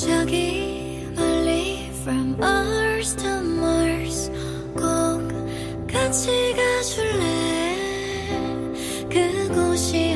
저기 멀리 from Earth to Mars 꼭 같이 가줄래 그곳이